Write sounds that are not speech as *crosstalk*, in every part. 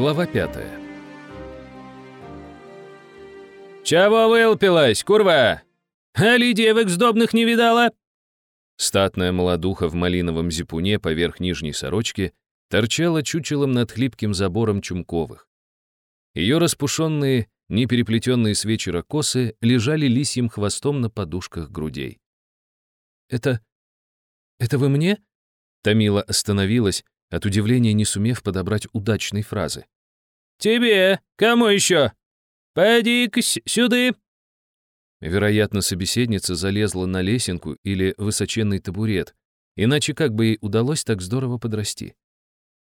Глава пятая. «Чего вылпилась, курва? Али девок сдобных не видала?» Статная молодуха в малиновом зипуне поверх нижней сорочки торчала чучелом над хлипким забором Чумковых. Ее распушенные, непереплетенные с вечера косы лежали лисьим хвостом на подушках грудей. «Это... это вы мне?» Томила остановилась, от удивления не сумев подобрать удачной фразы. «Тебе! Кому еще? Пойди-ка сюда!» Вероятно, собеседница залезла на лесенку или высоченный табурет, иначе как бы ей удалось так здорово подрасти.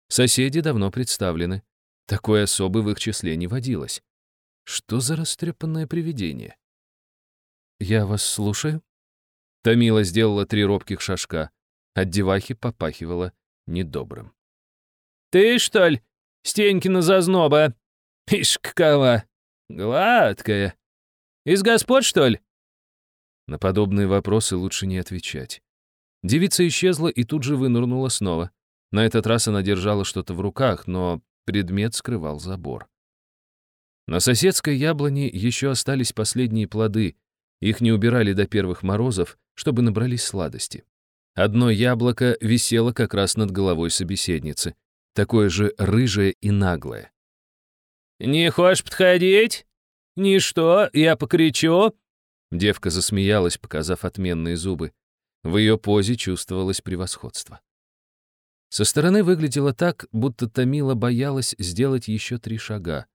Соседи давно представлены. Такой особы в их числе не водилось. Что за растрепанное привидение? «Я вас слушаю?» Томила сделала три робких шажка. От девахи попахивала недобрым. «Ты, что ли, Стенькина зазноба? Ишь, какова! Гладкая. Из господ, что ли?» На подобные вопросы лучше не отвечать. Девица исчезла и тут же вынырнула снова. На этот раз она держала что-то в руках, но предмет скрывал забор. На соседской яблоне еще остались последние плоды. Их не убирали до первых морозов, чтобы набрались сладости. Одно яблоко висело как раз над головой собеседницы, такое же рыжее и наглое. «Не хочешь подходить? Ничто, я покричу!» Девка засмеялась, показав отменные зубы. В ее позе чувствовалось превосходство. Со стороны выглядело так, будто Томила боялась сделать еще три шага.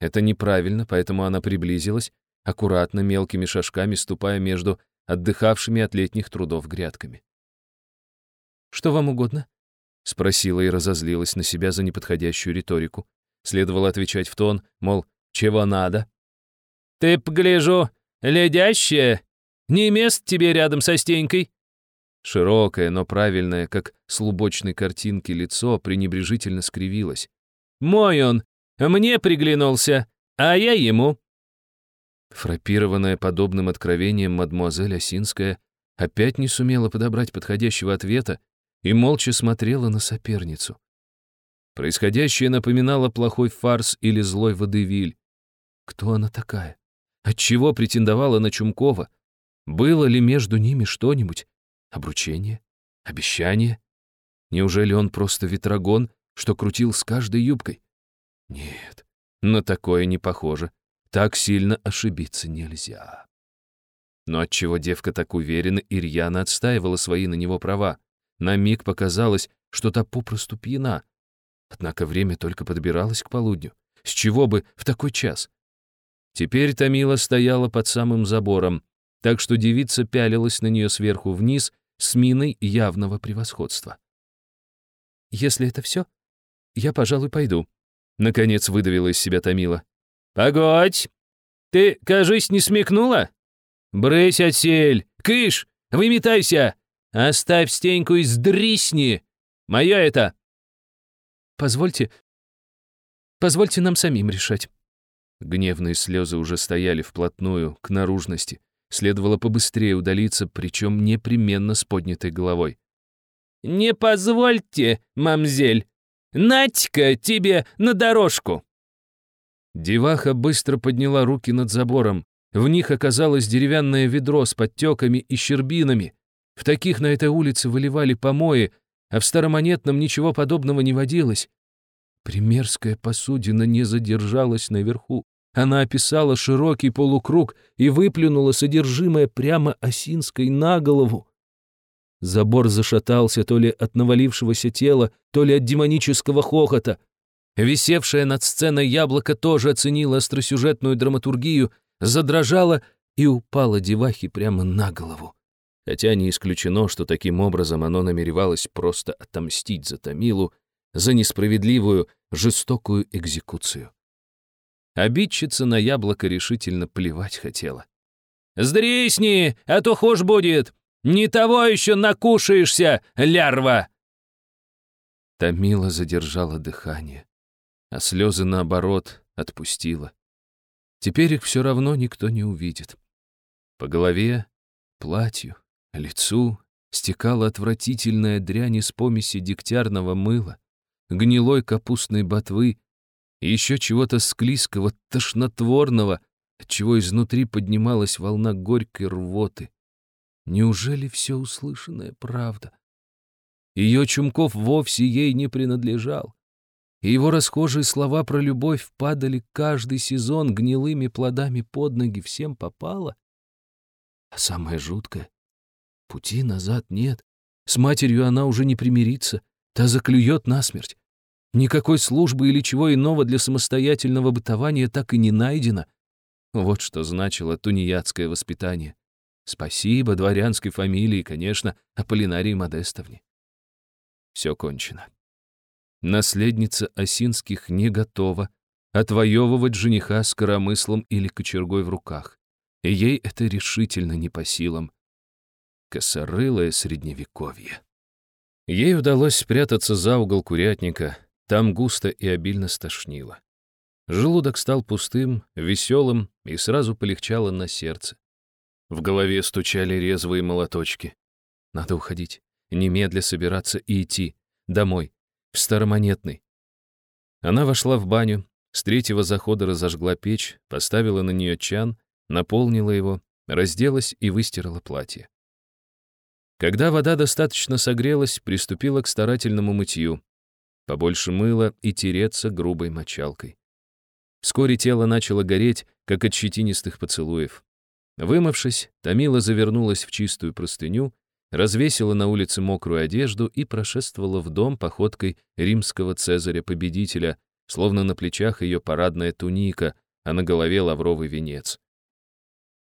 Это неправильно, поэтому она приблизилась, аккуратно, мелкими шажками ступая между отдыхавшими от летних трудов грядками. «Что вам угодно?» — спросила и разозлилась на себя за неподходящую риторику. Следовало отвечать в тон, мол, «Чего надо?» «Ты, погляжу, ледящая? Не мест тебе рядом со Стенькой?» Широкое, но правильное, как с лубочной картинки, лицо пренебрежительно скривилось. «Мой он, мне приглянулся, а я ему». Фрапированная подобным откровением мадмуазель Осинская опять не сумела подобрать подходящего ответа и молча смотрела на соперницу. Происходящее напоминало плохой фарс или злой водевиль. Кто она такая? Отчего претендовала на Чумкова? Было ли между ними что-нибудь? Обручение? Обещание? Неужели он просто ветрогон, что крутил с каждой юбкой? Нет, на такое не похоже. Так сильно ошибиться нельзя. Но отчего девка так уверенно и рьяно отстаивала свои на него права? На миг показалось, что та попросту пьяна. Однако время только подбиралось к полудню. С чего бы в такой час? Теперь Томила стояла под самым забором, так что девица пялилась на нее сверху вниз с миной явного превосходства. «Если это все, я, пожалуй, пойду», — наконец выдавила из себя Томила. «Погодь! Ты, кажись, не смекнула? Брысь отсель! Кыш! Выметайся! Оставь стеньку и сдрисни! Мое это!» «Позвольте... Позвольте нам самим решать». Гневные слезы уже стояли вплотную к наружности. Следовало побыстрее удалиться, причем непременно с поднятой головой. «Не позвольте, мамзель! Натька тебе на дорожку!» Деваха быстро подняла руки над забором. В них оказалось деревянное ведро с подтеками и щербинами. В таких на этой улице выливали помои, а в старомонетном ничего подобного не водилось. Примерская посудина не задержалась наверху. Она описала широкий полукруг и выплюнула содержимое прямо Осинской на голову. Забор зашатался то ли от навалившегося тела, то ли от демонического хохота. Висевшее над сценой яблоко тоже оценило остросюжетную драматургию, задрожало и упало девахи прямо на голову хотя не исключено, что таким образом оно намеревалось просто отомстить за Томилу за несправедливую, жестокую экзекуцию. Обидчица на яблоко решительно плевать хотела. «Сдрисни, а то хошь будет! Не того еще накушаешься, лярва!» Томила задержала дыхание, а слезы, наоборот, отпустила. Теперь их все равно никто не увидит. По голове, платью, лицу стекала отвратительная дрянь из помеси дегтярного мыла, гнилой капустной ботвы и еще чего-то склизкого, тошнотворного, отчего изнутри поднималась волна горькой рвоты. Неужели все услышанное правда? Ее Чумков вовсе ей не принадлежал. И его расхожие слова про любовь падали каждый сезон гнилыми плодами под ноги, всем попало. А самое жуткое — пути назад нет. С матерью она уже не примирится, та заклюет насмерть. Никакой службы или чего иного для самостоятельного бытования так и не найдено. Вот что значило тунеядское воспитание. Спасибо дворянской фамилии, конечно, Аполлинарии Модестовне. Все кончено. Наследница Осинских не готова отвоевывать жениха с коромыслом или кочергой в руках. Ей это решительно не по силам. Косорылое средневековье. Ей удалось спрятаться за угол курятника, там густо и обильно стошнило. Желудок стал пустым, веселым, и сразу полегчало на сердце. В голове стучали резвые молоточки. Надо уходить, немедля собираться и идти. Домой, в Старомонетный. Она вошла в баню, с третьего захода разожгла печь, поставила на нее чан, наполнила его, разделась и выстирала платье. Когда вода достаточно согрелась, приступила к старательному мытью. Побольше мыла и тереться грубой мочалкой. Вскоре тело начало гореть, как от щетинистых поцелуев. Вымывшись, Томила завернулась в чистую простыню, развесила на улице мокрую одежду и прошествовала в дом походкой римского цезаря-победителя, словно на плечах ее парадная туника, а на голове лавровый венец.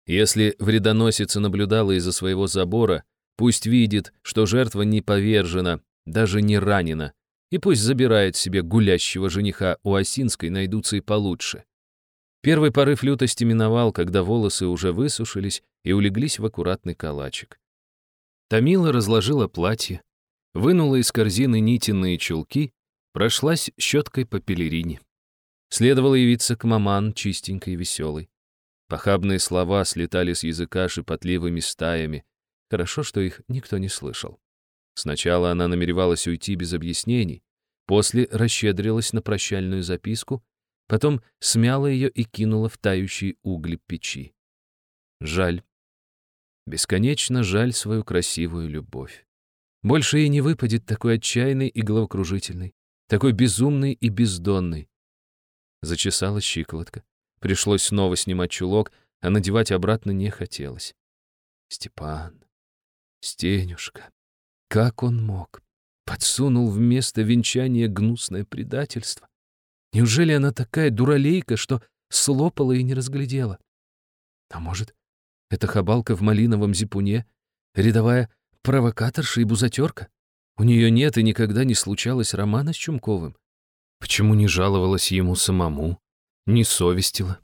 Если вредоносица наблюдала из-за своего забора, пусть видит, что жертва не повержена, даже не ранена, и пусть забирает себе гулящего жениха, у Осинской найдутся и получше. Первый порыв лютости миновал, когда волосы уже высушились и улеглись в аккуратный калачик. Тамила разложила платье, вынула из корзины нитиные чулки, прошлась щеткой по пелерине. Следовало явиться к маман, чистенькой и веселой. Похабные слова слетали с языка шепотливыми стаями. Хорошо, что их никто не слышал. Сначала она намеревалась уйти без объяснений, после расщедрилась на прощальную записку Потом смяла ее и кинула в тающие угли печи. Жаль. Бесконечно жаль свою красивую любовь. Больше ей не выпадет такой отчаянный и головокружительный, такой безумный и бездонный. Зачесалась щиколотка. Пришлось снова снимать чулок, а надевать обратно не хотелось. Степан, Стенюшка, как он мог? Подсунул вместо венчания гнусное предательство. Неужели она такая дуралейка, что слопала и не разглядела? А может, это хабалка в малиновом зипуне, рядовая провокаторша и бузатерка? У нее нет и никогда не случалось романа с Чумковым. Почему не жаловалась ему самому, не совестила?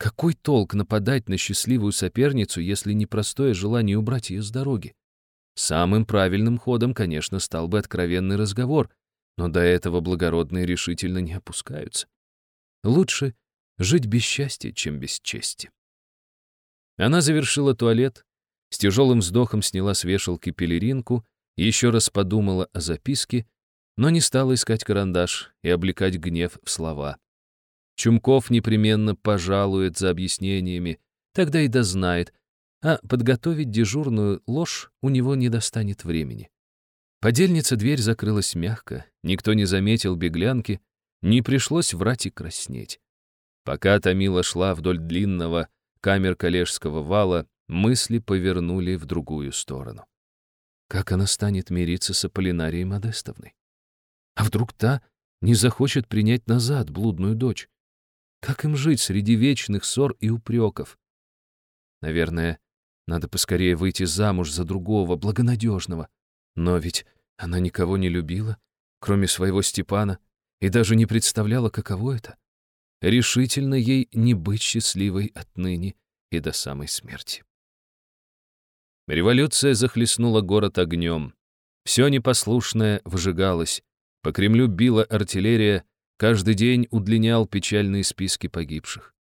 Какой толк нападать на счастливую соперницу, если не простое желание убрать ее с дороги? Самым правильным ходом, конечно, стал бы откровенный разговор, но до этого благородные решительно не опускаются. Лучше жить без счастья, чем без чести. Она завершила туалет, с тяжелым вздохом сняла с вешалки пелеринку, еще раз подумала о записке, но не стала искать карандаш и облекать гнев в слова. Чумков непременно пожалует за объяснениями, тогда и дознает, а подготовить дежурную ложь у него не достанет времени. Подельница дверь закрылась мягко, никто не заметил беглянки, не пришлось врать и краснеть. Пока Томила шла вдоль длинного камер коллежского вала, мысли повернули в другую сторону. Как она станет мириться с Аполлинарией Модестовной? А вдруг та не захочет принять назад блудную дочь? Как им жить среди вечных ссор и упреков? Наверное, надо поскорее выйти замуж за другого, благонадежного, но ведь она никого не любила, кроме своего Степана, и даже не представляла, каково это. Решительно ей не быть счастливой отныне и до самой смерти. Революция захлестнула город огнем. Все непослушное выжигалось. По Кремлю била артиллерия, каждый день удлинял печальные списки погибших.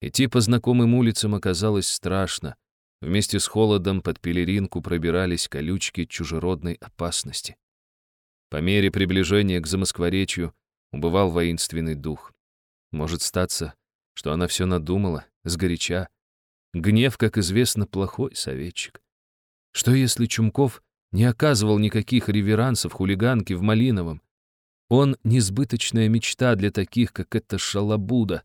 Идти по знакомым улицам оказалось страшно. Вместе с холодом под пелеринку пробирались колючки чужеродной опасности. По мере приближения к Замоскворечью убывал воинственный дух. Может статься, что она все надумала, сгоряча. Гнев, как известно, плохой советчик. Что если Чумков не оказывал никаких реверансов хулиганке в Малиновом? Он — несбыточная мечта для таких, как эта шалабуда.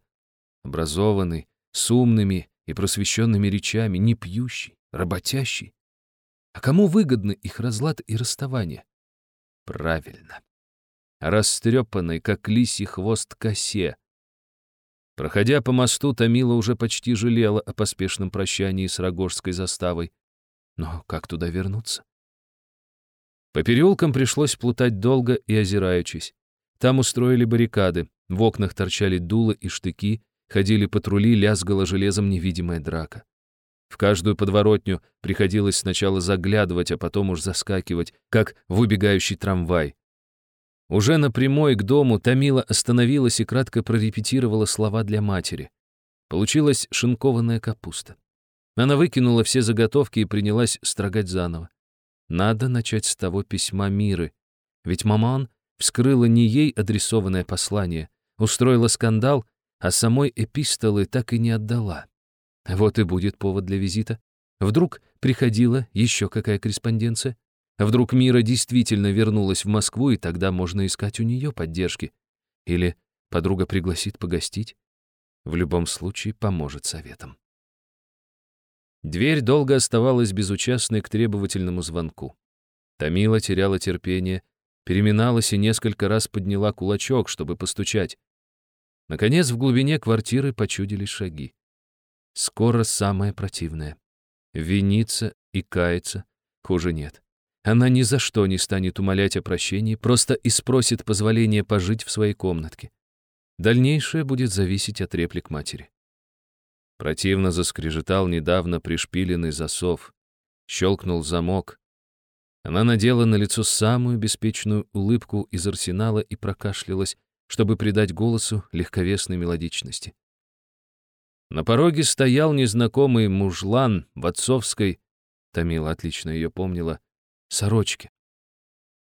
Образованный, с умными и просвещенными речами, не пьющий, работящий. А кому выгодны их разлад и расставание? Правильно. Растрепанный, как лисий хвост косе. Проходя по мосту, Томила уже почти жалела о поспешном прощании с Рогожской заставой. Но как туда вернуться? По переулкам пришлось плутать долго и озираючись. Там устроили баррикады, в окнах торчали дула и штыки, ходили патрули, лязгала железом невидимая драка. В каждую подворотню приходилось сначала заглядывать, а потом уж заскакивать, как в убегающий трамвай. Уже на прямой к дому Томила остановилась и кратко прорепетировала слова для матери. Получилась шинкованная капуста. Она выкинула все заготовки и принялась строгать заново. Надо начать с того письма Миры. Ведь маман вскрыла не ей адресованное послание, устроила скандал, а самой эпистолы так и не отдала. Вот и будет повод для визита. Вдруг приходила еще какая корреспонденция? Вдруг Мира действительно вернулась в Москву, и тогда можно искать у нее поддержки? Или подруга пригласит погостить? В любом случае поможет советом. Дверь долго оставалась безучастной к требовательному звонку. Томила теряла терпение, переминалась и несколько раз подняла кулачок, чтобы постучать. Наконец, в глубине квартиры почудились шаги. Скоро самое противное. Виниться и каяться хуже нет. Она ни за что не станет умолять о прощении, просто и спросит позволения пожить в своей комнатке. Дальнейшее будет зависеть от реплик матери. Противно заскрежетал недавно пришпиленный засов. Щелкнул замок. Она надела на лицо самую беспечную улыбку из арсенала и прокашлялась, чтобы придать голосу легковесной мелодичности. На пороге стоял незнакомый мужлан в отцовской, Томила отлично ее помнила, сорочке.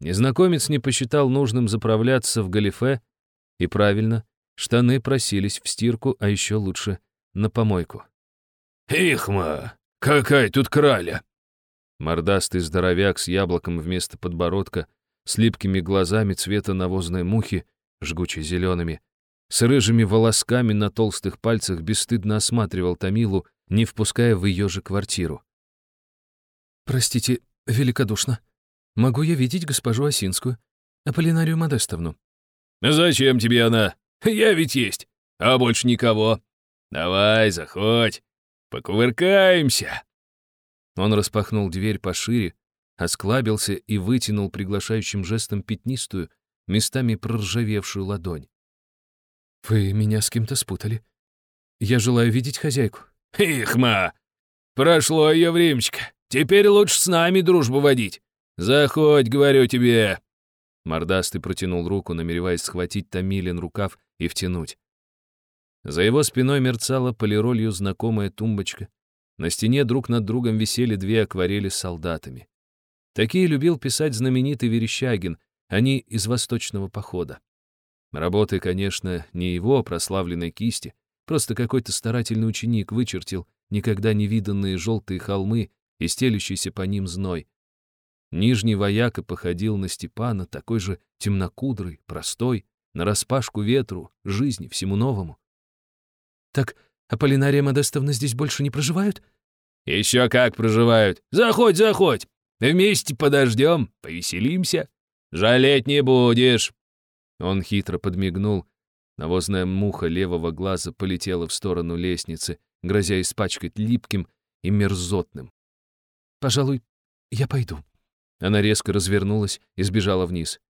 Незнакомец не посчитал нужным заправляться в галифе, и правильно, штаны просились в стирку, а еще лучше — на помойку. «Ихма, какая тут краля!» Мордастый здоровяк с яблоком вместо подбородка, с липкими глазами цвета навозной мухи, жгуче зелеными, с рыжими волосками на толстых пальцах бесстыдно осматривал Томилу, не впуская в ее же квартиру. «Простите, великодушно. Могу я видеть госпожу Осинскую, Аполлинарию Модестовну?» «Зачем тебе она? Я ведь есть, а больше никого. «Давай, заходь, покувыркаемся!» Он распахнул дверь пошире, осклабился и вытянул приглашающим жестом пятнистую, местами проржавевшую ладонь. «Вы меня с кем-то спутали. Я желаю видеть хозяйку». «Ихма! Прошло ее времечко. Теперь лучше с нами дружбу водить. Заходь, говорю тебе!» Мордастый протянул руку, намереваясь схватить Томилин рукав и втянуть. За его спиной мерцала полиролью знакомая тумбочка. На стене друг над другом висели две акварели с солдатами. Такие любил писать знаменитый Верещагин, они из восточного похода. Работы, конечно, не его прославленной кисти, просто какой-то старательный ученик вычертил никогда не виданные желтые холмы и стелющийся по ним зной. Нижний вояка походил на Степана, такой же темнокудрый, простой, нараспашку ветру, жизни, всему новому. «Так Аполлинария Модестовна здесь больше не проживают?» «Еще как проживают! Заходь, заходь! Вместе подождем, повеселимся. Жалеть не будешь!» Он хитро подмигнул. Навозная муха левого глаза полетела в сторону лестницы, грозя испачкать липким и мерзотным. «Пожалуй, я пойду». Она резко развернулась и сбежала вниз.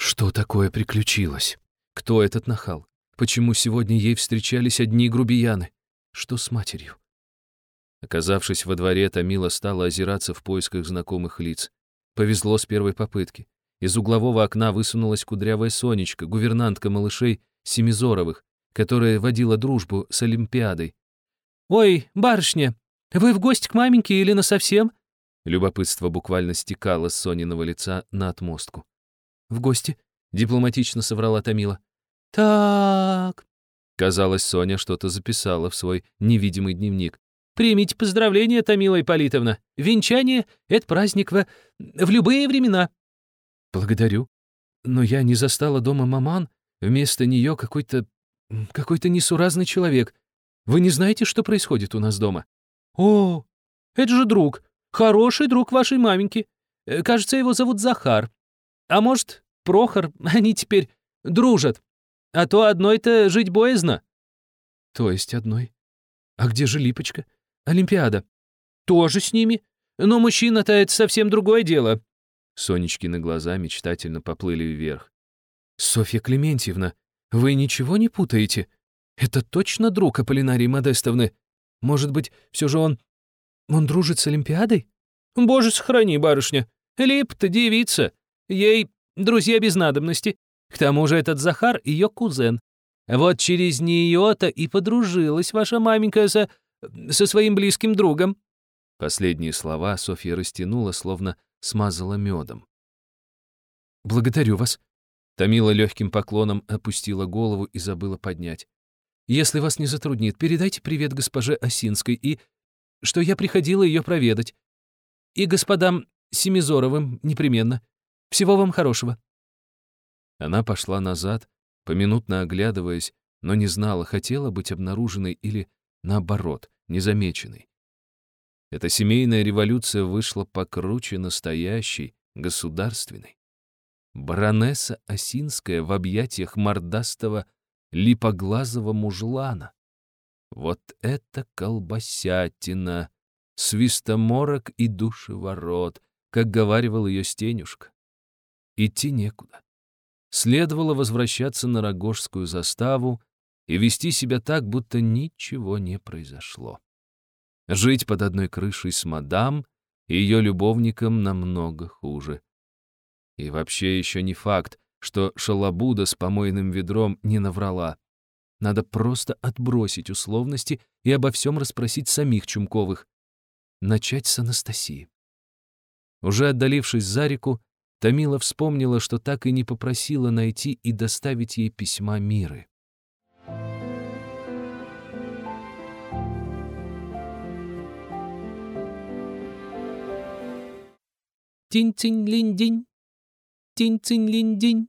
Что такое приключилось? Кто этот нахал? Почему сегодня ей встречались одни грубияны? Что с матерью? Оказавшись во дворе, Томила стала озираться в поисках знакомых лиц. Повезло с первой попытки. Из углового окна высунулась кудрявая Сонечка, гувернантка малышей Семизоровых, которая водила дружбу с Олимпиадой. «Ой, барышня, вы в гости к маменьке или насовсем?» Любопытство буквально стекало с Сониного лица на отмостку. «В гости. дипломатично соврала Томила. «Так...» Казалось, Соня что-то записала в свой невидимый дневник. «Примите поздравления, Томила Ипполитовна. Венчание — это праздник в... в любые времена». «Благодарю. Но я не застала дома маман. Вместо нее какой-то... какой-то несуразный человек. Вы не знаете, что происходит у нас дома?» «О, это же друг. Хороший друг вашей маменьки. Э, кажется, его зовут Захар. А может, Прохор, *laughs* они теперь дружат. А то одной-то жить боязно». «То есть одной? А где же Липочка? Олимпиада?» «Тоже с ними. Но мужчина-то это совсем другое дело». Сонечкины глаза мечтательно поплыли вверх. «Софья Клементьевна, вы ничего не путаете? Это точно друг Аполлинарии Модестовны? Может быть, все же он... он дружит с Олимпиадой?» «Боже, сохрани, барышня. Лип-то девица. Ей друзья без надобности. К тому же этот Захар — ее кузен. Вот через нее-то и подружилась ваша маменька со... со своим близким другом». Последние слова Софья растянула, словно смазала медом. «Благодарю вас». Томила легким поклоном опустила голову и забыла поднять. «Если вас не затруднит, передайте привет госпоже Осинской и... что я приходила ее проведать. И господам Семизоровым непременно. Всего вам хорошего». Она пошла назад, поминутно оглядываясь, но не знала, хотела быть обнаруженной или, наоборот, незамеченной. Эта семейная революция вышла покруче настоящей, государственной. Баронесса Осинская в объятиях мордастого, липоглазого мужлана. Вот это колбасятина, свистоморок и душеворот, как говаривал ее Стенюшка. Идти некуда следовало возвращаться на Рогожскую заставу и вести себя так, будто ничего не произошло. Жить под одной крышей с мадам и ее любовником намного хуже. И вообще еще не факт, что шалабуда с помойным ведром не наврала. Надо просто отбросить условности и обо всем расспросить самих Чумковых. Начать с Анастасии. Уже отдалившись за реку, Тамила вспомнила, что так и не попросила найти и доставить ей письма Миры. Тинь-цинь-линь-динь, тинь-цинь-линь-динь.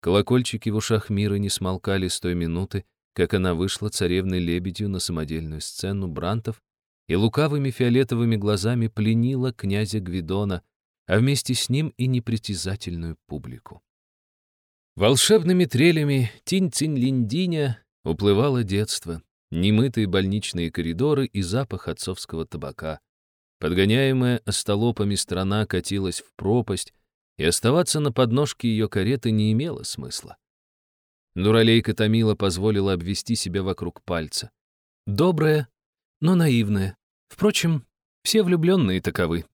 Колокольчики в ушах Миры не смолкали с той минуты, как она вышла царевной-лебедью на самодельную сцену Брантов и лукавыми фиолетовыми глазами пленила князя Гвидона, а вместе с ним и непритязательную публику. Волшебными трелями тинь-цинь-линдиня уплывало детство, немытые больничные коридоры и запах отцовского табака. Подгоняемая остолопами страна катилась в пропасть, и оставаться на подножке ее кареты не имело смысла. Дуралейка Томила позволила обвести себя вокруг пальца. Добрая, но наивная. Впрочем, все влюбленные таковы.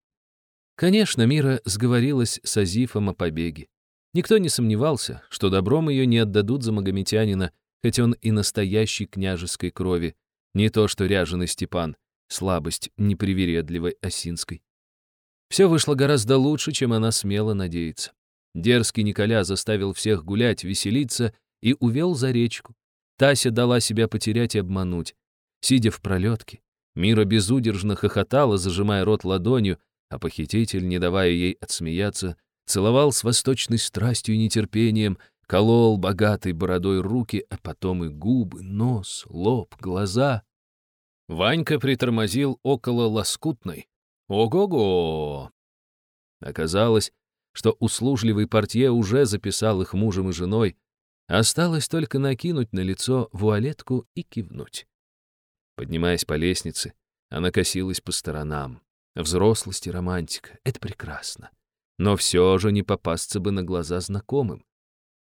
Конечно, Мира сговорилась с Азифом о побеге. Никто не сомневался, что добром ее не отдадут за магометянина, хоть он и настоящей княжеской крови, не то что ряженый Степан, слабость непривередливой Осинской. Все вышло гораздо лучше, чем она смела надеяться. Дерзкий Николя заставил всех гулять, веселиться и увел за речку. Тася дала себя потерять и обмануть. Сидя в пролетке, Мира безудержно хохотала, зажимая рот ладонью, а похититель, не давая ей отсмеяться, целовал с восточной страстью и нетерпением, колол богатой бородой руки, а потом и губы, нос, лоб, глаза. Ванька притормозил около лоскутной. Ого-го! Оказалось, что услужливый портье уже записал их мужем и женой, осталось только накинуть на лицо вуалетку и кивнуть. Поднимаясь по лестнице, она косилась по сторонам. Взрослость и романтика — это прекрасно. Но все же не попасться бы на глаза знакомым.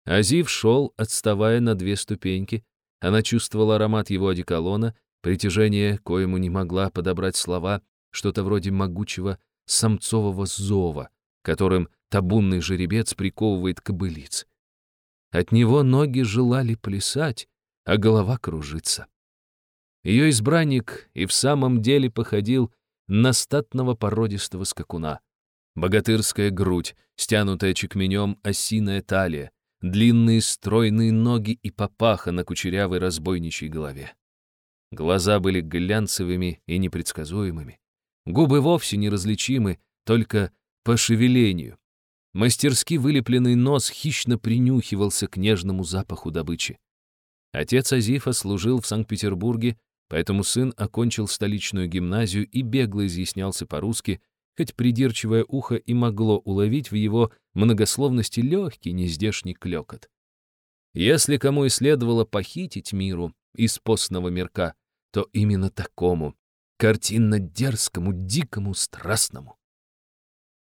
Азив шел, отставая на две ступеньки. Она чувствовала аромат его одеколона, притяжение, коему не могла подобрать слова, что-то вроде могучего самцового зова, которым табунный жеребец приковывает кобылиц. От него ноги желали плясать, а голова кружится. Ее избранник и в самом деле походил на статного породистого скакуна. Богатырская грудь, стянутая чекменем осиная талия, длинные стройные ноги и папаха на кучерявой разбойничьей голове. Глаза были глянцевыми и непредсказуемыми. Губы вовсе неразличимы, только по шевелению. Мастерски вылепленный нос хищно принюхивался к нежному запаху добычи. Отец Азифа служил в Санкт-Петербурге, поэтому сын окончил столичную гимназию и бегло изъяснялся по-русски, хоть придирчивое ухо и могло уловить в его многословности легкий нездешний клекот. Если кому и следовало похитить миру из постного мирка, то именно такому, картинно-дерзкому, дикому, страстному.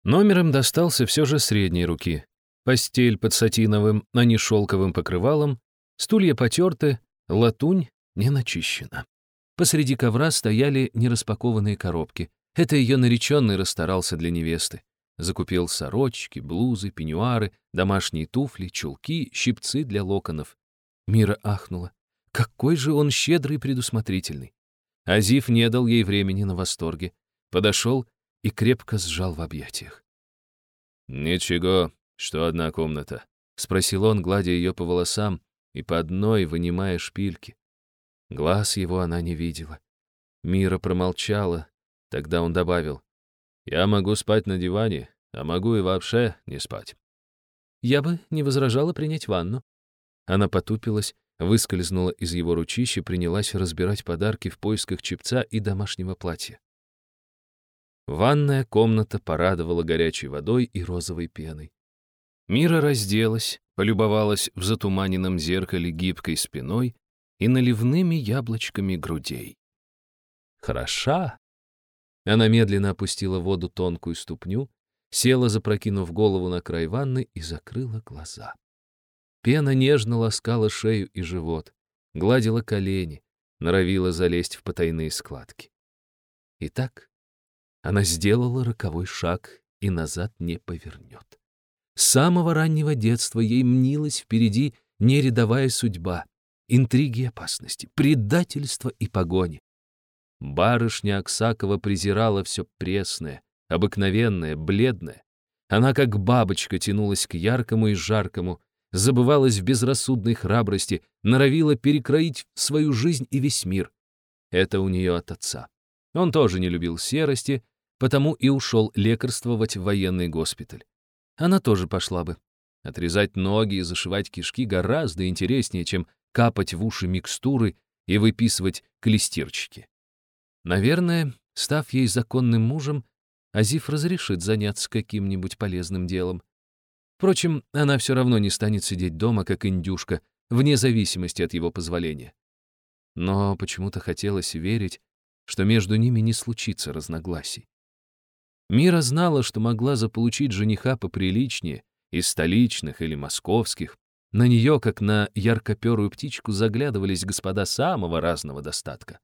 Номером достался все же средней руки. Постель под сатиновым, а не шелковым покрывалом, стулья потерты, латунь не начищена. Посреди ковра стояли нераспакованные коробки. Это ее нареченный расстарался для невесты. Закупил сорочки, блузы, пеньюары, домашние туфли, чулки, щипцы для локонов. Мира ахнула. Какой же он щедрый и предусмотрительный. Азив не дал ей времени на восторге. Подошел и крепко сжал в объятиях. «Ничего, что одна комната», — спросил он, гладя ее по волосам и по одной вынимая шпильки. Глаз его она не видела. Мира промолчала, тогда он добавил, «Я могу спать на диване, а могу и вообще не спать». «Я бы не возражала принять ванну». Она потупилась, выскользнула из его ручища принялась разбирать подарки в поисках чепца и домашнего платья. Ванная комната порадовала горячей водой и розовой пеной. Мира разделась, полюбовалась в затуманенном зеркале гибкой спиной и наливными яблочками грудей. Хороша! Она медленно опустила в воду тонкую ступню, села, запрокинув голову на край ванны и закрыла глаза. Пена нежно ласкала шею и живот, гладила колени, норовила залезть в потайные складки. Итак, она сделала роковой шаг и назад не повернет. С самого раннего детства ей мнилась впереди нерядовая судьба, интриги и опасности, предательство и погони. Барышня Аксакова презирала все пресное, обыкновенное, бледное. Она, как бабочка, тянулась к яркому и жаркому, забывалась в безрассудной храбрости, норовила перекроить свою жизнь и весь мир. Это у нее от отца. Он тоже не любил серости, потому и ушел лекарствовать в военный госпиталь. Она тоже пошла бы. Отрезать ноги и зашивать кишки гораздо интереснее, чем капать в уши микстуры и выписывать клестирчики. Наверное, став ей законным мужем, Азиф разрешит заняться каким-нибудь полезным делом. Впрочем, она все равно не станет сидеть дома, как индюшка, вне зависимости от его позволения. Но почему-то хотелось верить, что между ними не случится разногласий. Мира знала, что могла заполучить жениха поприличнее, из столичных или московских. На нее, как на яркоперую птичку, заглядывались господа самого разного достатка.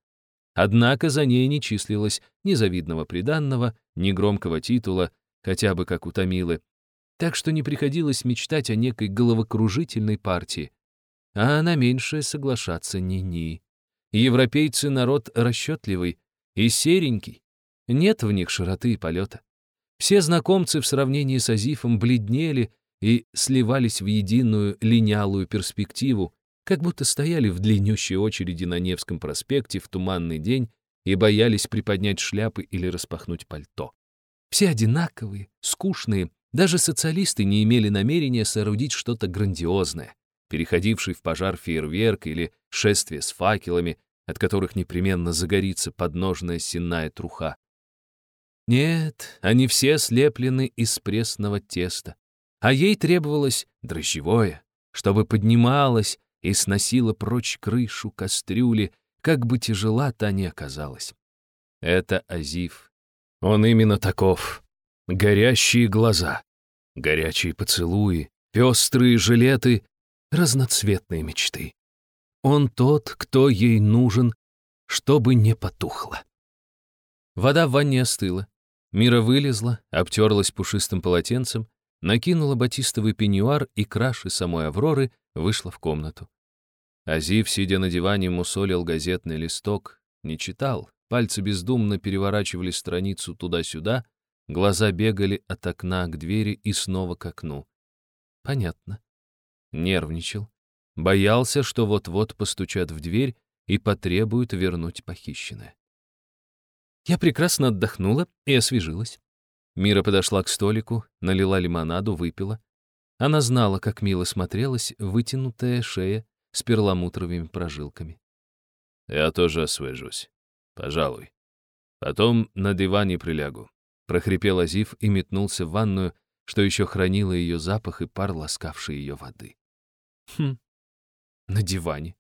Однако за ней не числилось ни завидного приданного, ни громкого титула, хотя бы как у Томилы, так что не приходилось мечтать о некой головокружительной партии. А на меньшее соглашаться ни-ни. Европейцы — народ расчетливый и серенький. Нет в них широты и полета. Все знакомцы в сравнении с Азифом бледнели и сливались в единую линялую перспективу, как будто стояли в длиннющей очереди на Невском проспекте в туманный день и боялись приподнять шляпы или распахнуть пальто. Все одинаковые, скучные, даже социалисты не имели намерения соорудить что-то грандиозное, переходивший в пожар фейерверк или шествие с факелами, от которых непременно загорится подножная сенная труха. Нет, они все слеплены из пресного теста, а ей требовалось дрожжевое, чтобы поднималась и сносила прочь крышу кастрюли, как бы тяжела та ни оказалась. Это Азив. Он именно таков. Горящие глаза, горячие поцелуи, пестрые жилеты, разноцветные мечты. Он тот, кто ей нужен, чтобы не потухло. Вода в ванне остыла. Мира вылезла, обтерлась пушистым полотенцем, накинула батистовый пеньюар и краши самой Авроры вышла в комнату. Азив, сидя на диване, мусолил газетный листок, не читал, пальцы бездумно переворачивали страницу туда-сюда, Глаза бегали от окна к двери и снова к окну. Понятно. Нервничал. Боялся, что вот-вот постучат в дверь и потребуют вернуть похищенное. Я прекрасно отдохнула и освежилась. Мира подошла к столику, налила лимонаду, выпила. Она знала, как мило смотрелась вытянутая шея с перламутровыми прожилками. «Я тоже освежусь. Пожалуй. Потом на диване прилягу», — прохрипел Азив и метнулся в ванную, что еще хранило ее запах и пар, ласкавший ее воды. Хм, на диване.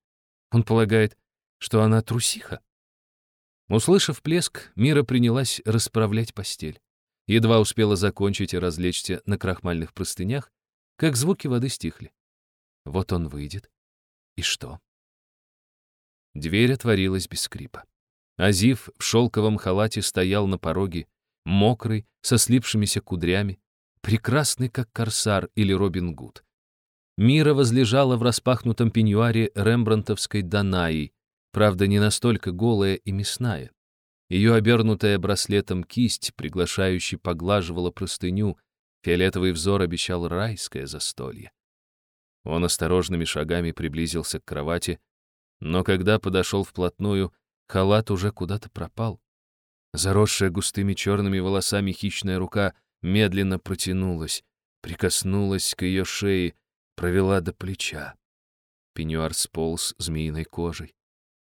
Он полагает, что она трусиха. Услышав плеск, Мира принялась расправлять постель. Едва успела закончить и развлечься на крахмальных простынях, как звуки воды стихли. Вот он выйдет. И что? Дверь отворилась без скрипа. Азив в шелковом халате стоял на пороге, мокрый, со слипшимися кудрями, прекрасный, как корсар или Робин Гуд. Мира возлежала в распахнутом пеньюаре рембрантовской Данаи, правда, не настолько голая и мясная. Ее обернутая браслетом кисть, приглашающий, поглаживала простыню, фиолетовый взор обещал райское застолье. Он осторожными шагами приблизился к кровати, но когда подошел вплотную, халат уже куда-то пропал. Заросшая густыми черными волосами хищная рука медленно протянулась, прикоснулась к ее шее, провела до плеча. Пеньюар сполз змеиной кожей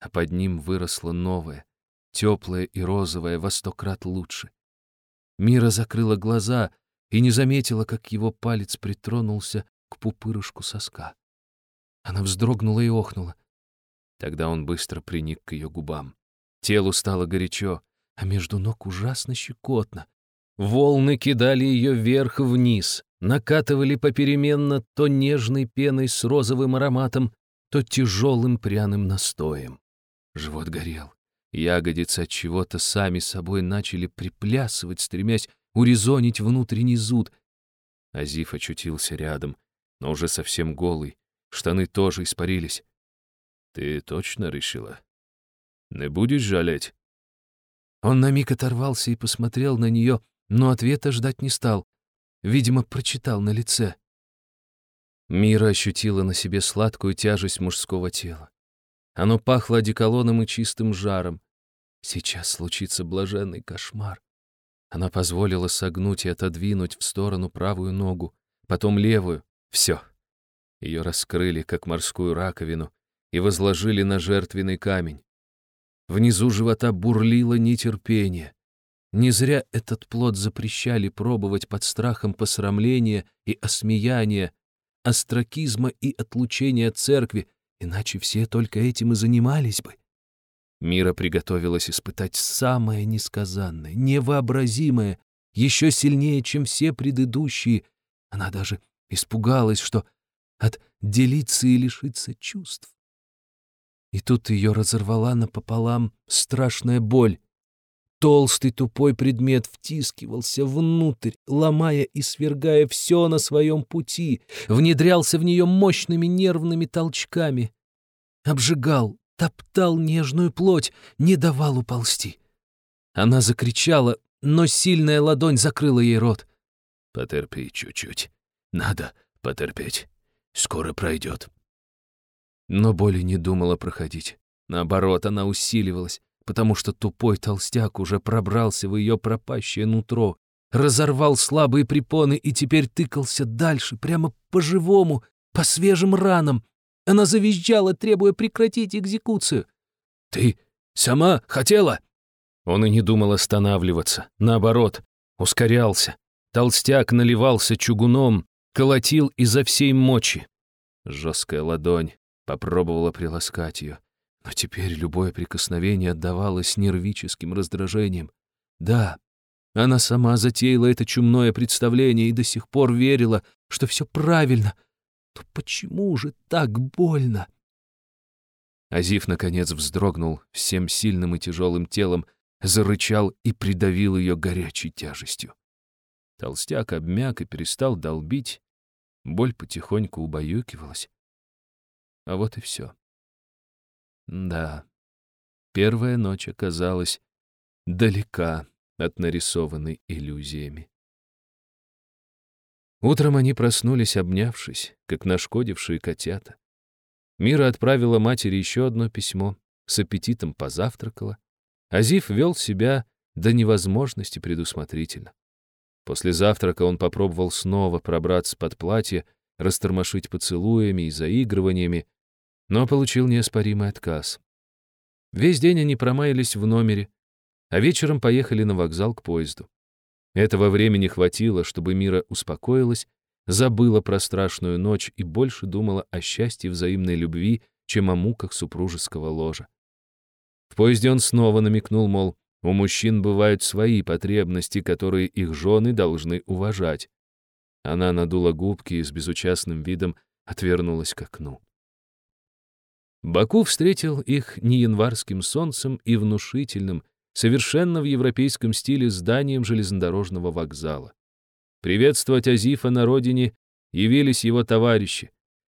а под ним выросло новое, теплое и розовое во сто крат лучше. Мира закрыла глаза и не заметила, как его палец притронулся к пупырышку соска. Она вздрогнула и охнула. Тогда он быстро приник к ее губам. Телу стало горячо, а между ног ужасно щекотно. Волны кидали ее вверх-вниз, накатывали попеременно то нежной пеной с розовым ароматом, то тяжелым пряным настоем. Живот горел. Ягодицы от чего-то сами собой начали приплясывать, стремясь урезонить внутренний зуд. Азиф очутился рядом, но уже совсем голый. Штаны тоже испарились. «Ты точно решила? Не будешь жалеть?» Он на миг оторвался и посмотрел на нее, но ответа ждать не стал. Видимо, прочитал на лице. Мира ощутила на себе сладкую тяжесть мужского тела. Оно пахло одеколоном и чистым жаром. Сейчас случится блаженный кошмар. Она позволила согнуть и отодвинуть в сторону правую ногу, потом левую. Все. Ее раскрыли, как морскую раковину, и возложили на жертвенный камень. Внизу живота бурлило нетерпение. Не зря этот плод запрещали пробовать под страхом посрамления и осмеяния, остракизма и отлучения от церкви, Иначе все только этим и занимались бы. Мира приготовилась испытать самое несказанное, невообразимое, еще сильнее, чем все предыдущие. Она даже испугалась, что отделиться и лишиться чувств. И тут ее разорвала напополам страшная боль. Толстый тупой предмет втискивался внутрь, ломая и свергая все на своем пути, внедрялся в нее мощными нервными толчками. Обжигал, топтал нежную плоть, не давал уползти. Она закричала, но сильная ладонь закрыла ей рот. «Потерпи чуть-чуть. Надо потерпеть. Скоро пройдет». Но боли не думала проходить. Наоборот, она усиливалась потому что тупой толстяк уже пробрался в ее пропащее нутро, разорвал слабые препоны и теперь тыкался дальше, прямо по-живому, по свежим ранам. Она завизжала, требуя прекратить экзекуцию. «Ты сама хотела?» Он и не думал останавливаться. Наоборот, ускорялся. Толстяк наливался чугуном, колотил изо всей мочи. Жесткая ладонь попробовала приласкать ее. Но теперь любое прикосновение отдавалось нервическим раздражением. Да, она сама затеяла это чумное представление и до сих пор верила, что все правильно. Но почему же так больно? Азиф, наконец, вздрогнул всем сильным и тяжелым телом, зарычал и придавил ее горячей тяжестью. Толстяк обмяк и перестал долбить. Боль потихоньку убаюкивалась. А вот и все. Да, первая ночь оказалась далека от нарисованной иллюзиями. Утром они проснулись, обнявшись, как нашкодившие котята. Мира отправила матери еще одно письмо, с аппетитом позавтракала. Азиф вел себя до невозможности предусмотрительно. После завтрака он попробовал снова пробраться под платье, растормошить поцелуями и заигрываниями, но получил неоспоримый отказ. Весь день они промаялись в номере, а вечером поехали на вокзал к поезду. Этого времени хватило, чтобы Мира успокоилась, забыла про страшную ночь и больше думала о счастье взаимной любви, чем о муках супружеского ложа. В поезде он снова намекнул, мол, у мужчин бывают свои потребности, которые их жены должны уважать. Она надула губки и с безучастным видом отвернулась к окну. Баку встретил их не январским солнцем и внушительным, совершенно в европейском стиле зданием железнодорожного вокзала. Приветствовать Азифа на родине явились его товарищи.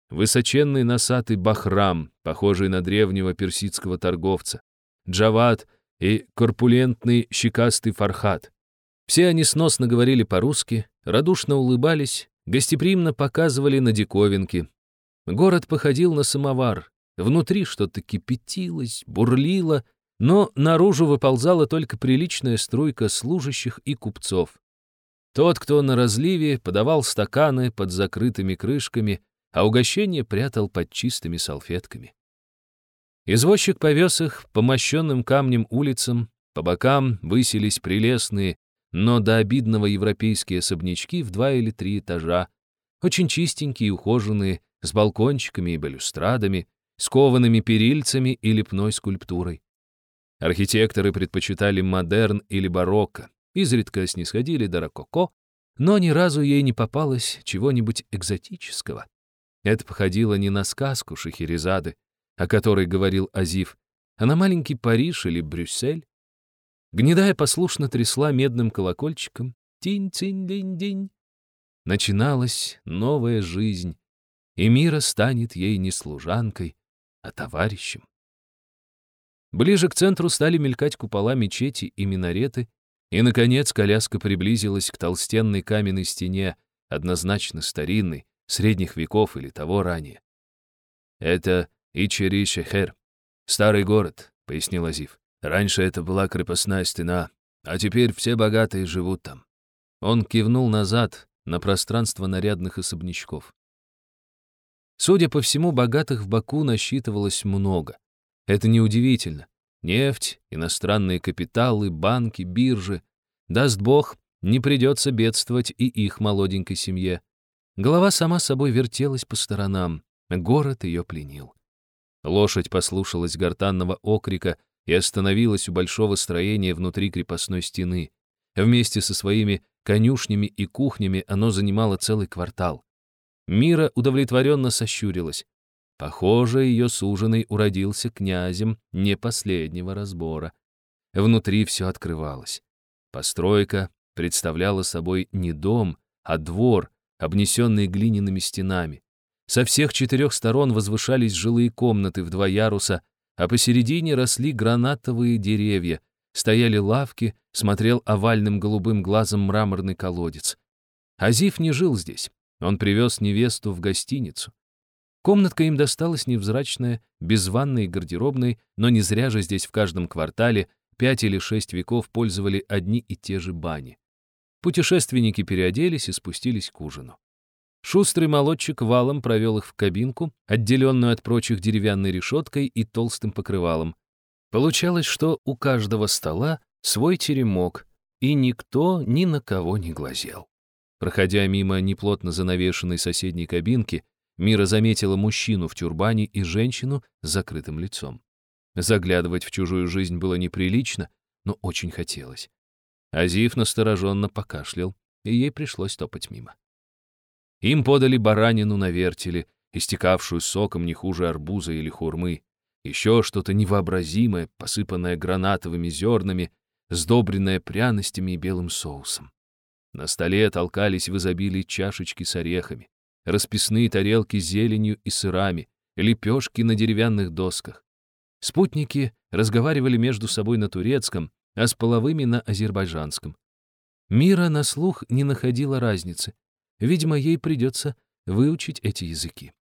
Высоченный носатый Бахрам, похожий на древнего персидского торговца, Джават и корпулентный щекастый Фархат. Все они сносно говорили по-русски, радушно улыбались, гостеприимно показывали на диковинки. Город походил на самовар. Внутри что-то кипятилось, бурлило, но наружу выползала только приличная струйка служащих и купцов. Тот, кто на разливе, подавал стаканы под закрытыми крышками, а угощение прятал под чистыми салфетками. Извозчик повез их по мощенным камнем улицам, по бокам высились прелестные, но до обидного европейские особнячки в два или три этажа, очень чистенькие и ухоженные, с балкончиками и балюстрадами, с коваными перильцами и лепной скульптурой. Архитекторы предпочитали модерн или барокко, изредка снисходили до рококо, но ни разу ей не попалось чего-нибудь экзотического. Это походило не на сказку Шахерезады, о которой говорил Азив, а на маленький Париж или Брюссель. Гнедая послушно трясла медным колокольчиком. Тинь-тинь-динь-динь. Начиналась новая жизнь, и мира станет ей не служанкой, а товарищем. Ближе к центру стали мелькать купола мечети и минареты, и, наконец, коляска приблизилась к толстенной каменной стене, однозначно старинной, средних веков или того ранее. «Это Ичери-Шехер, старый город», — пояснил Азив. «Раньше это была крепостная стена, а теперь все богатые живут там». Он кивнул назад, на пространство нарядных особнячков. Судя по всему, богатых в Баку насчитывалось много. Это неудивительно. Нефть, иностранные капиталы, банки, биржи. Даст бог, не придется бедствовать и их молоденькой семье. Голова сама собой вертелась по сторонам. Город ее пленил. Лошадь послушалась гортанного окрика и остановилась у большого строения внутри крепостной стены. Вместе со своими конюшнями и кухнями оно занимало целый квартал. Мира удовлетворенно сощурилась. Похоже, ее суженый уродился князем не последнего разбора. Внутри все открывалось. Постройка представляла собой не дом, а двор, обнесенный глиняными стенами. Со всех четырех сторон возвышались жилые комнаты в два яруса, а посередине росли гранатовые деревья, стояли лавки, смотрел овальным голубым глазом мраморный колодец. Азиф не жил здесь. Он привез невесту в гостиницу. Комнатка им досталась невзрачная, без ванной и гардеробной, но не зря же здесь в каждом квартале пять или шесть веков пользовали одни и те же бани. Путешественники переоделись и спустились к ужину. Шустрый молодчик валом провел их в кабинку, отделенную от прочих деревянной решеткой и толстым покрывалом. Получалось, что у каждого стола свой теремок, и никто ни на кого не глазел. Проходя мимо неплотно занавешенной соседней кабинки, Мира заметила мужчину в тюрбане и женщину с закрытым лицом. Заглядывать в чужую жизнь было неприлично, но очень хотелось. Азиф настороженно покашлял, и ей пришлось топать мимо. Им подали баранину на вертеле, истекавшую соком не хуже арбуза или хурмы, еще что-то невообразимое, посыпанное гранатовыми зернами, сдобренное пряностями и белым соусом. На столе толкались в изобилии чашечки с орехами расписные тарелки с зеленью и сырами, лепешки на деревянных досках. Спутники разговаривали между собой на турецком, а с половыми на азербайджанском. Мира на слух не находила разницы. Видимо, ей придется выучить эти языки.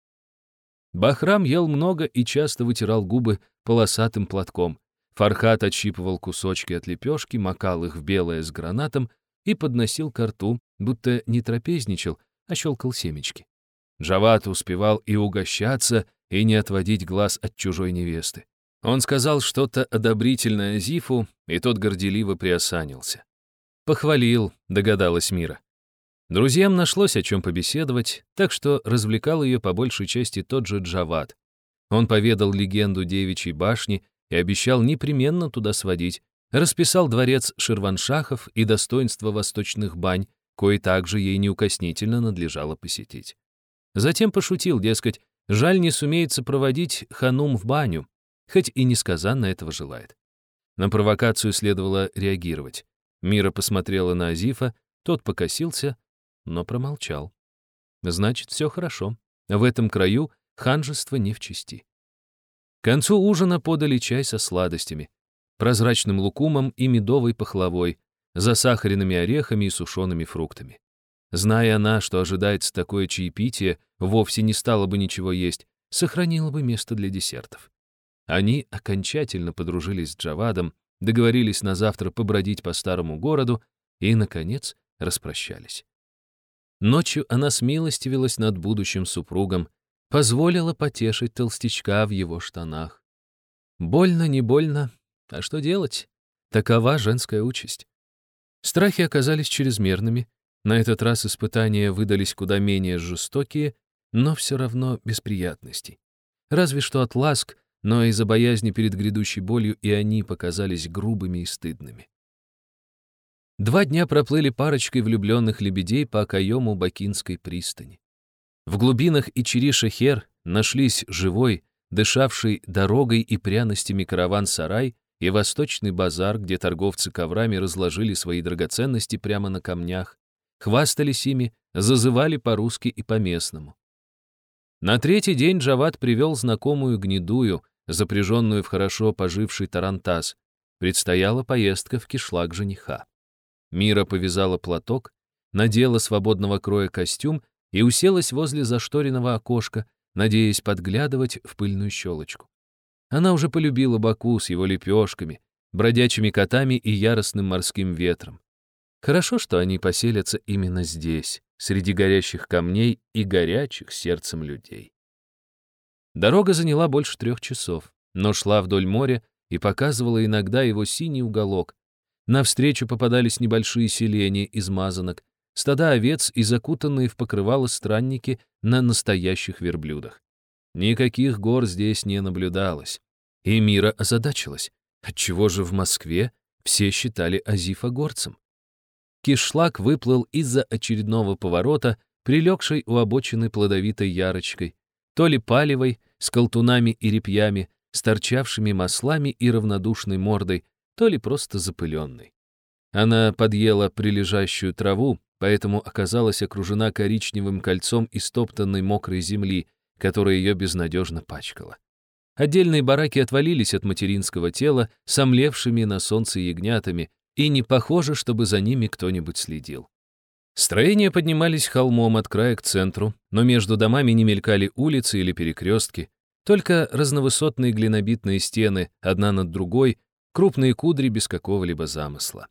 Бахрам ел много и часто вытирал губы полосатым платком. Фархат отщипывал кусочки от лепешки, макал их в белое с гранатом и подносил ко рту, будто не трапезничал, а щелкал семечки. Джават успевал и угощаться, и не отводить глаз от чужой невесты. Он сказал что-то одобрительное Зифу, и тот горделиво приосанился. «Похвалил», — догадалась Мира. Друзьям нашлось о чем побеседовать, так что развлекал ее по большей части тот же Джават. Он поведал легенду девичьей башни и обещал непременно туда сводить, расписал дворец Ширваншахов и достоинство восточных бань, кое также ей неукоснительно надлежало посетить. Затем пошутил, дескать, жаль не сумеется проводить ханум в баню, хоть и несказанно этого желает. На провокацию следовало реагировать. Мира посмотрела на Азифа, тот покосился, но промолчал. Значит, все хорошо. В этом краю ханжество не в чести. К концу ужина подали чай со сладостями, прозрачным лукумом и медовой пахлавой, засахаренными орехами и сушеными фруктами. Зная она, что ожидается такое чаепитие, вовсе не стала бы ничего есть, сохранила бы место для десертов. Они окончательно подружились с Джавадом, договорились на завтра побродить по старому городу и, наконец, распрощались. Ночью она смилостивилась над будущим супругом, позволила потешить толстячка в его штанах. Больно, не больно, а что делать? Такова женская участь. Страхи оказались чрезмерными, на этот раз испытания выдались куда менее жестокие, но все равно без приятностей. Разве что от ласк но из-за боязни перед грядущей болью и они показались грубыми и стыдными. Два дня проплыли парочкой влюбленных лебедей по окоему Бакинской пристани. В глубинах Ичери-Шехер нашлись живой, дышавший дорогой и пряностями караван-сарай и восточный базар, где торговцы коврами разложили свои драгоценности прямо на камнях, хвастались ими, зазывали по-русски и по-местному. На третий день Джават привел знакомую гнедую, запряженную в хорошо поживший тарантас. Предстояла поездка в кишлак жениха. Мира повязала платок, надела свободного кроя костюм и уселась возле зашторенного окошка, надеясь подглядывать в пыльную щелочку. Она уже полюбила Баку с его лепешками, бродячими котами и яростным морским ветром. Хорошо, что они поселятся именно здесь, среди горящих камней и горячих сердцем людей. Дорога заняла больше трех часов, но шла вдоль моря и показывала иногда его синий уголок. Навстречу попадались небольшие селения из мазанок, стада овец и закутанные в покрывало странники на настоящих верблюдах. Никаких гор здесь не наблюдалось. И Мира озадачилась. Отчего же в Москве все считали Азифа горцем? Кишлак выплыл из-за очередного поворота, прилегшей у обочины плодовитой ярочкой, то ли палевой, с колтунами и репьями, с торчавшими маслами и равнодушной мордой, то ли просто запыленной. Она подъела прилежащую траву, поэтому оказалась окружена коричневым кольцом истоптанной мокрой земли, которая ее безнадежно пачкала. Отдельные бараки отвалились от материнского тела, сомлевшими на солнце ягнятами, и не похоже, чтобы за ними кто-нибудь следил. Строения поднимались холмом от края к центру, но между домами не мелькали улицы или перекрестки, только разновысотные глинобитные стены, одна над другой, крупные кудри без какого-либо замысла.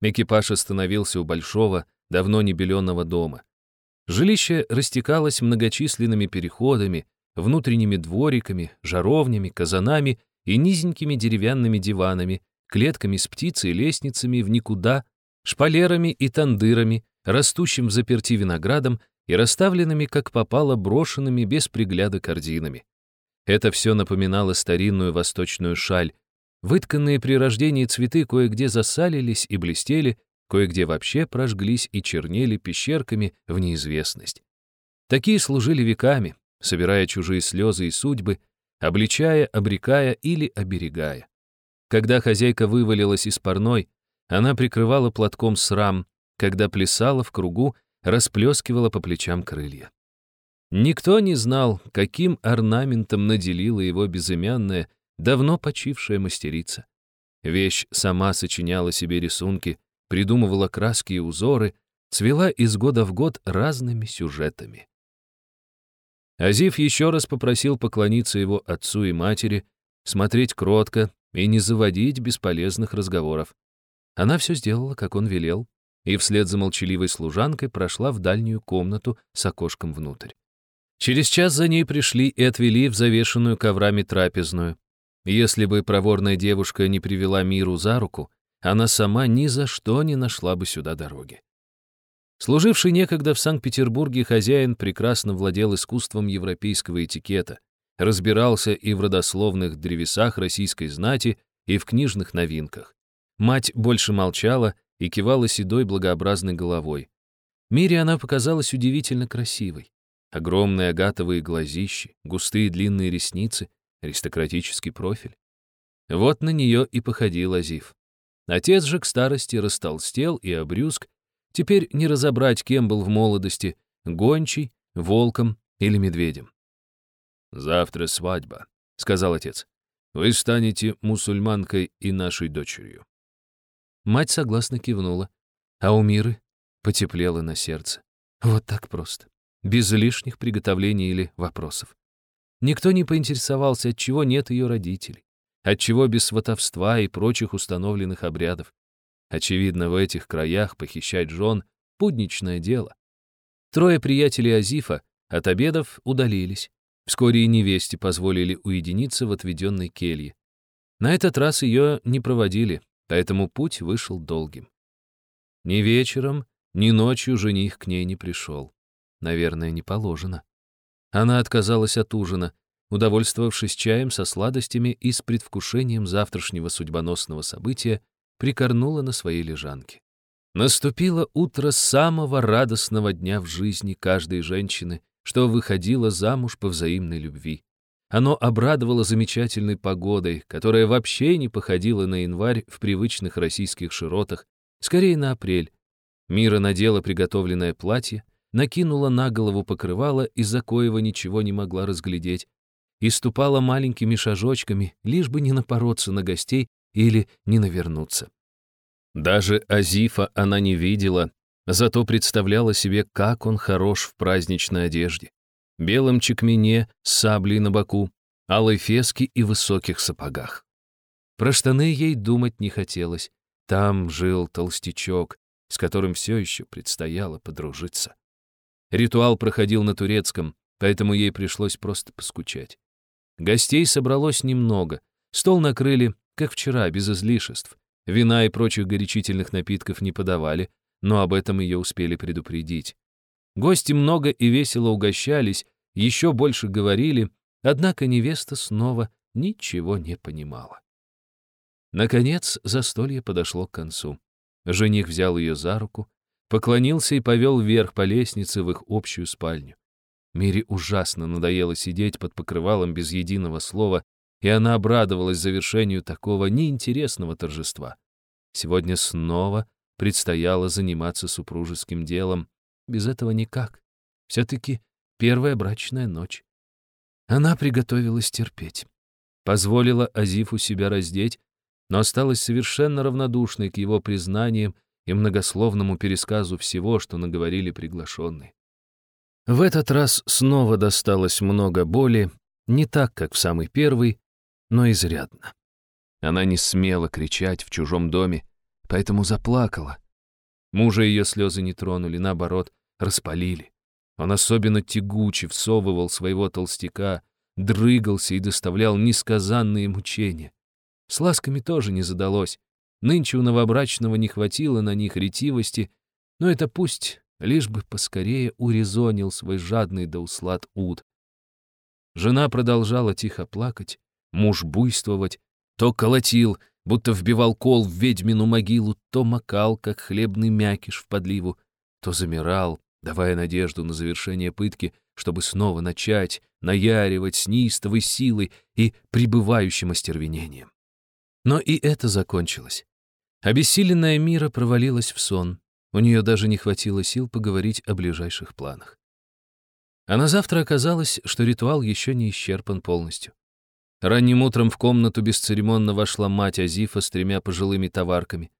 Экипаж остановился у большого, давно не беленого дома. Жилище растекалось многочисленными переходами, внутренними двориками, жаровнями, казанами и низенькими деревянными диванами, клетками с птицей лестницами в никуда, шпалерами и тандырами, растущим в заперти виноградом и расставленными, как попало, брошенными без пригляда корзинами. Это все напоминало старинную восточную шаль. Вытканные при рождении цветы кое-где засалились и блестели, кое-где вообще прожглись и чернели пещерками в неизвестность. Такие служили веками, собирая чужие слезы и судьбы, обличая, обрекая или оберегая. Когда хозяйка вывалилась из парной, она прикрывала платком срам, когда плясала в кругу, расплескивала по плечам крылья. Никто не знал, каким орнаментом наделила его безымянная, давно почившая мастерица. Вещь сама сочиняла себе рисунки, придумывала краски и узоры, цвела из года в год разными сюжетами. Азив еще раз попросил поклониться его отцу и матери, смотреть кротко и не заводить бесполезных разговоров. Она все сделала, как он велел, и вслед за молчаливой служанкой прошла в дальнюю комнату с окошком внутрь. Через час за ней пришли и отвели в завешенную коврами трапезную. Если бы проворная девушка не привела миру за руку, она сама ни за что не нашла бы сюда дороги. Служивший некогда в Санкт-Петербурге хозяин прекрасно владел искусством европейского этикета, разбирался и в родословных древесах российской знати, и в книжных новинках. Мать больше молчала и кивала седой благообразной головой. Мире она показалась удивительно красивой. Огромные агатовые глазищи, густые длинные ресницы, аристократический профиль. Вот на нее и походил Азив. Отец же к старости растолстел и обрюзг, теперь не разобрать, кем был в молодости, гончий, волком или медведем. «Завтра свадьба», — сказал отец. «Вы станете мусульманкой и нашей дочерью». Мать согласно кивнула, а у Миры потеплело на сердце. Вот так просто, без лишних приготовлений или вопросов. Никто не поинтересовался, от чего нет ее родителей, от чего без сватовства и прочих установленных обрядов. Очевидно, в этих краях похищать жен — пудничное дело. Трое приятелей Азифа от обедов удалились. Вскоре и невесте позволили уединиться в отведенной келье. На этот раз ее не проводили, поэтому путь вышел долгим. Ни вечером, ни ночью жених к ней не пришел. Наверное, не положено. Она отказалась от ужина, удовольствовавшись чаем со сладостями и с предвкушением завтрашнего судьбоносного события, прикорнула на своей лежанке. Наступило утро самого радостного дня в жизни каждой женщины, что выходила замуж по взаимной любви. Оно обрадовало замечательной погодой, которая вообще не походила на январь в привычных российских широтах, скорее на апрель. Мира надела приготовленное платье, накинула на голову покрывало, из-за коего ничего не могла разглядеть, и ступала маленькими шажочками, лишь бы не напороться на гостей или не навернуться. Даже Азифа она не видела, зато представляла себе, как он хорош в праздничной одежде белом чекмене с саблей на боку, алой феске и высоких сапогах. Про штаны ей думать не хотелось. Там жил толстячок, с которым все еще предстояло подружиться. Ритуал проходил на турецком, поэтому ей пришлось просто поскучать. Гостей собралось немного. Стол накрыли, как вчера, без излишеств. Вина и прочих горячительных напитков не подавали, но об этом ее успели предупредить. Гости много и весело угощались, еще больше говорили, однако невеста снова ничего не понимала. Наконец, застолье подошло к концу. Жених взял ее за руку, поклонился и повел вверх по лестнице в их общую спальню. Мире ужасно надоело сидеть под покрывалом без единого слова, и она обрадовалась завершению такого неинтересного торжества. Сегодня снова предстояло заниматься супружеским делом, без этого никак. Все-таки первая брачная ночь. Она приготовилась терпеть. Позволила Азифу себя раздеть, но осталась совершенно равнодушной к его признаниям и многословному пересказу всего, что наговорили приглашенные. В этот раз снова досталось много боли, не так, как в самый первый, но изрядно. Она не смела кричать в чужом доме, поэтому заплакала. Мужа ее слезы не тронули, наоборот, распалили. Он особенно тягуче всовывал своего толстяка, дрыгался и доставлял несказанные мучения. С ласками тоже не задалось. Нынче у новобрачного не хватило на них ретивости, но это пусть лишь бы поскорее урезонил свой жадный до услад уд. Жена продолжала тихо плакать, муж буйствовать, то колотил, будто вбивал кол в ведьмину могилу, то макал, как хлебный мякиш в подливу, то замирал, давая надежду на завершение пытки, чтобы снова начать наяривать с неистовой силой и пребывающим остервенением. Но и это закончилось. Обессиленная мира провалилась в сон. У нее даже не хватило сил поговорить о ближайших планах. А на завтра оказалось, что ритуал еще не исчерпан полностью. Ранним утром в комнату бесцеремонно вошла мать Азифа с тремя пожилыми товарками.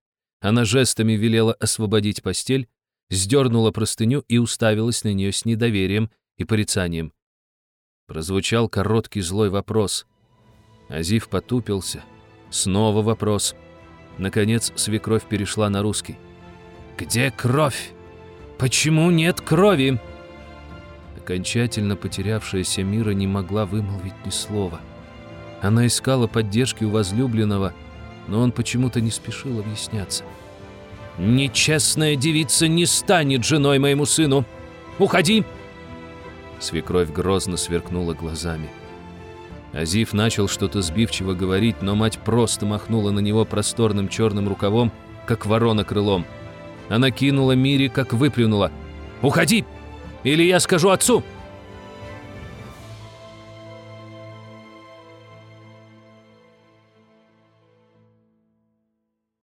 Она жестами велела освободить постель, сдернула простыню и уставилась на нее с недоверием и порицанием. Прозвучал короткий злой вопрос. Азиф потупился. Снова вопрос. Наконец свекровь перешла на русский. «Где кровь? Почему нет крови?» Окончательно потерявшаяся Мира не могла вымолвить ни слова. Она искала поддержки у возлюбленного, но он почему-то не спешил объясняться. «Нечестная девица не станет женой моему сыну! Уходи!» Свекровь грозно сверкнула глазами. Азиф начал что-то сбивчиво говорить, но мать просто махнула на него просторным черным рукавом, как ворона крылом. Она кинула Мире, как выплюнула. «Уходи! Или я скажу отцу!»